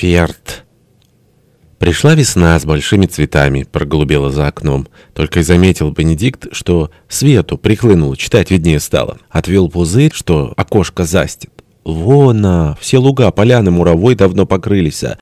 Ферд. Пришла весна с большими цветами, проголубела за окном. Только и заметил Бенедикт, что свету прихлынул, читать виднее стало. Отвел пузырь, что окошко застит. Вон, а, все луга, поляны муровой давно покрылись, а